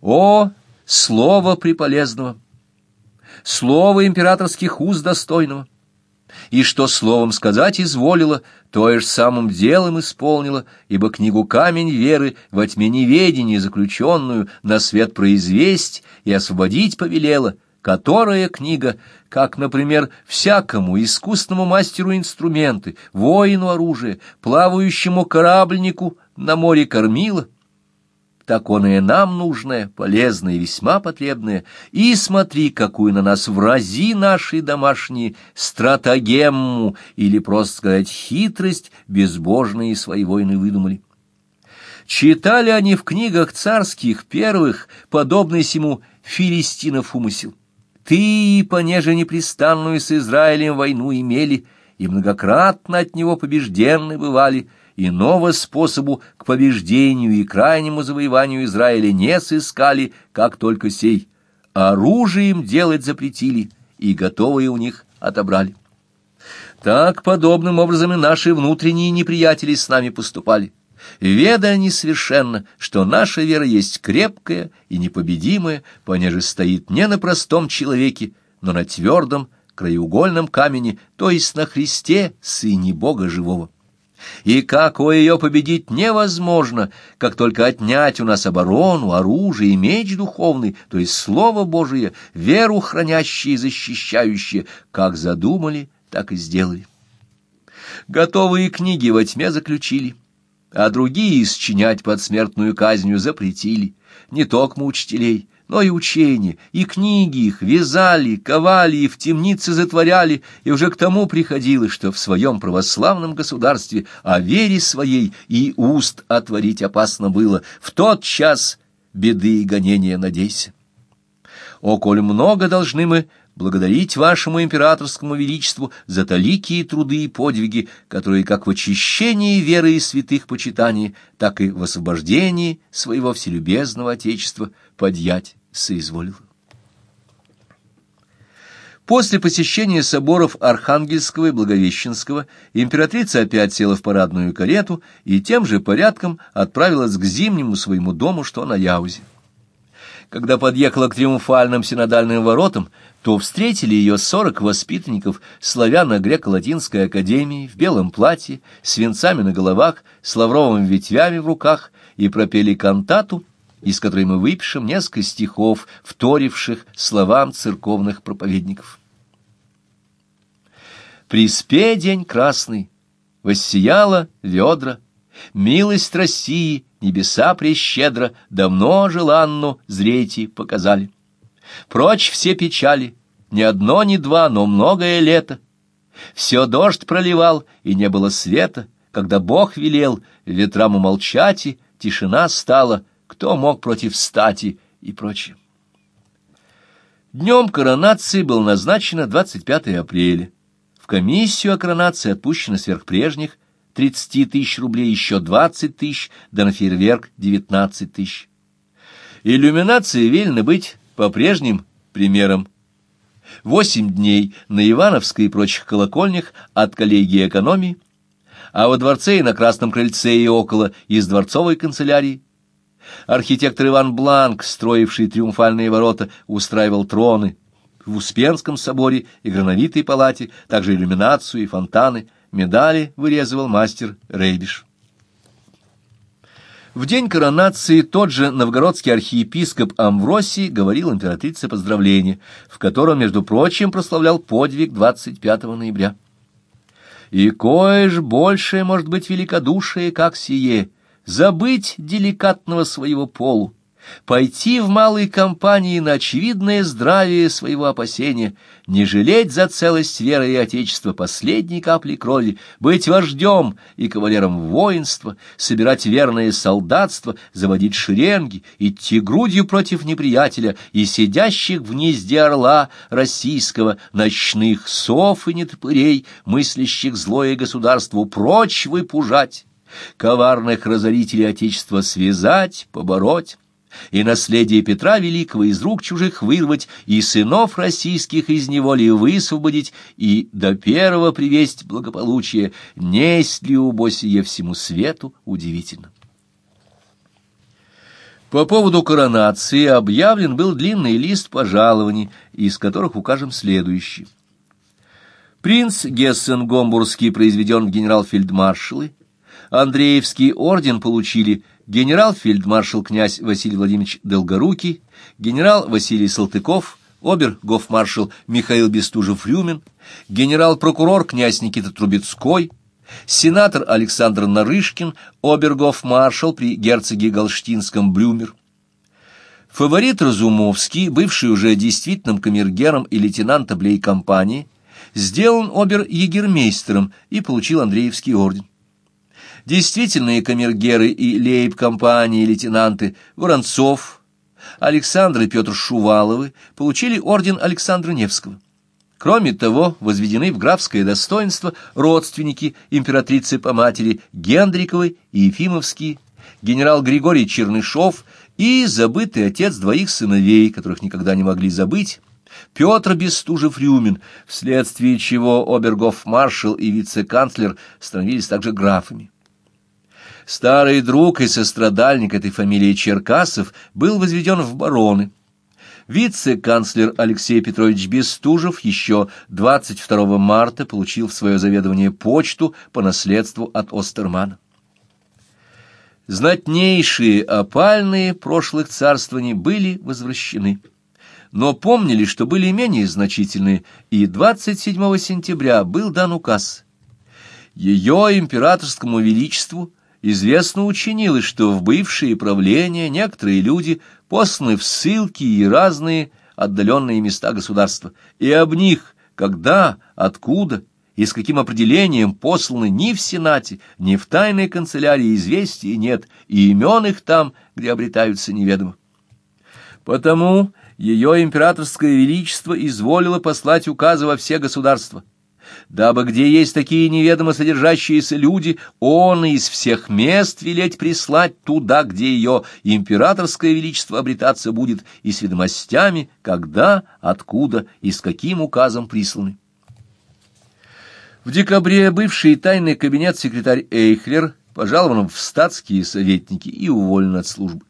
О, слово приполезного! Слово императорских уз достойного! и что словом сказать изволила, то и ж самым делом исполнила, ибо книгу «Камень веры» во тьме неведения заключенную на свет произвесть и освободить повелела, которая книга, как, например, всякому искусному мастеру инструменты, воину оружие, плавающему корабльнику на море кормила, так он и нам нужное, полезное и весьма потребное. И смотри, какую на нас врази наши домашние стратагемму, или, просто сказать, хитрость безбожные свои войны выдумали. Читали они в книгах царских первых, подобный сему Филистинов умысел. Ты, понеже непрестанную с Израилем войну имели, и многократно от него побежденны бывали, Иного способу к побеждению и крайнему завоеванию Израиля не сыскали, как только сей. Оружием делать запретили, и готовые у них отобрали. Так подобным образом и наши внутренние неприятели с нами поступали. Веда они совершенно, что наша вера есть крепкая и непобедимая, понеже стоит не на простом человеке, но на твердом краеугольном камне, то есть на Христе, Сыне Бога Живого и как у ее победить невозможно, как только отнять у нас оборону, оружие и меч духовный, то есть Слово Божие, веру хранящее и защищающее, как задумали, так и сделали. Готовые книги во тьме заключили, а другие исчинять под смертную казнью запретили, не только учителей, но и учения, и книги их вязали, ковали и в темнице затворяли, и уже к тому приходилось, что в своем православном государстве о вере своей и уст отворить опасно было. В тот час беды и гонения надейся. О, коль много должны мы благодарить вашему императорскому величеству за таликие труды и подвиги, которые как в очищении веры и святых почитаний, так и в освобождении своего вселюбезного отечества подъять соизволил. После посещения соборов Архангельского и Благовещенского императрица опять села в парадную карету и тем же порядком отправилась к зимнему своему дому, что на Яузе. Когда подъехала к триумфальным синодальным воротам, то встретили ее сорок воспитанников славяно-греко-латинской академии в белом платье, с венцами на головах, с лавровыми ветвями в руках и пропели кантату, из которой мы выпишем несколько стихов, вторивших словам церковных проповедников. «Приспе день красный, воссияла ведра, милость России небеса прещедро, давно желанну зрейте показали. Прочь все печали, ни одно, ни два, но многое лето. Все дождь проливал, и не было света, когда Бог велел ветрам умолчать, и тишина стала — кто мог против стати и прочее. Днем коронации был назначено 25 апреля. В комиссию о коронации отпущено сверх прежних 30 тысяч рублей, еще 20 тысяч, да на фейерверк 19 тысяч. Иллюминации велено быть по прежним примерам. Восемь дней на Ивановской и прочих колокольнях от коллегии экономии, а во дворце и на Красном крыльце и около из дворцовой канцелярии Архитектор Иван Бланк, строивший триумфальные ворота, устраивал троны. В Успенском соборе и Грановитой палате, также иллюминацию и фонтаны, медали вырезывал мастер Рейбиш. В день коронации тот же новгородский архиепископ Амвросий говорил императрице поздравления, в котором, между прочим, прославлял подвиг 25 ноября. «И кое ж большее может быть великодушие, как сие, забыть деликатного своего полу, пойти в малой компании на очевидное здравие своего опасения, не жалеть за целость веры и отечества последней капли крови, быть вождем и кавалером воинства, собирать верное солдатство, заводить шеренги, идти грудью против неприятеля и сидящих в гнезде орла российского ночных сов и нетопырей, мыслящих злое государству, прочь выпужать коварных разорителей Отечества связать, побороть, и наследие Петра Великого из рук чужих вырвать, и сынов российских из неволи высвободить, и до первого привесть благополучие, несть ли убосие всему свету удивительно. По поводу коронации объявлен был длинный лист пожалований, из которых укажем следующий. Принц Гессен-Гомбургский произведен в генерал-фельдмаршалы, Андреевский орден получили генерал-фельдмаршал князь Василий Владимирович Долгорукий, генерал Василий Салтыков, обер-гофмаршал Михаил Бестужев-Рюмин, генерал-прокурор князь Никита Трубецкой, сенатор Александр Нарышкин, обергоф-маршал при герцоге Галштинском Блюмер. Фаворит Разумовский, бывший уже действительным камергером и лейтенантом лейкомпании, сделан обер-егермейстером и получил Андреевский орден. Действительные камергеры и лейб-компании лейтенанты Воронцов, Александр и Петр Шуваловы получили орден Александра Невского. Кроме того, возведены в графское достоинство родственники императрицы по матери Гендриковой и Ефимовские, генерал Григорий Чернышов и забытый отец двоих сыновей, которых никогда не могли забыть, Петр Бестужев-Рюмин, вследствие чего обергоф-маршал и вице-канцлер становились также графами. Старый друг и сострадальник этой фамилии Черкасов был возведен в бароны. Вице-канцлер Алексей Петрович Бестужев еще 22 марта получил в свое заведование почту по наследству от Остермана. Знатнейшие опальные прошлых царствований были возвращены, но помнили, что были менее значительные, и 27 сентября был дан указ. Ее императорскому величеству известно учинилось, что в бывшие правления некоторые люди посланы в ссылки и разные отдаленные места государства, и об них, когда, откуда и с каким определением посланы ни в Сенате, ни в тайной канцелярии известий нет, и имен их там, где обретаются неведомо. Потому ее императорское величество изволило послать указы во все государства, дабы где есть такие неведомо содержащиеся люди, он из всех мест велеть прислать туда, где ее императорское величество обретаться будет, и с ведомостями, когда, откуда и с каким указом присланы. В декабре бывший тайный кабинет секретарь Эйхлер пожалован в статские советники и уволен от службы.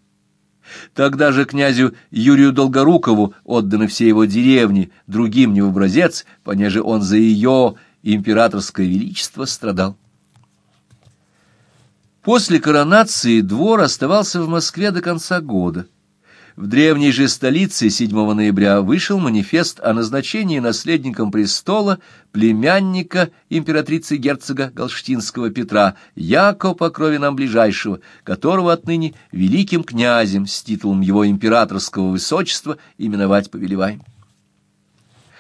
Тогда же князю Юрию Долгорукову отданы все его деревни, другим не в образец, понеже он за ее императорское величество страдал. После коронации двор оставался в Москве до конца года. В древней же столице 7 ноября вышел манифест о назначении наследником престола племянника императрицы герцога Галштинского Петра, яко по крови нам ближайшего, которого отныне великим князем с титулом его императорского высочества именовать повелеваем.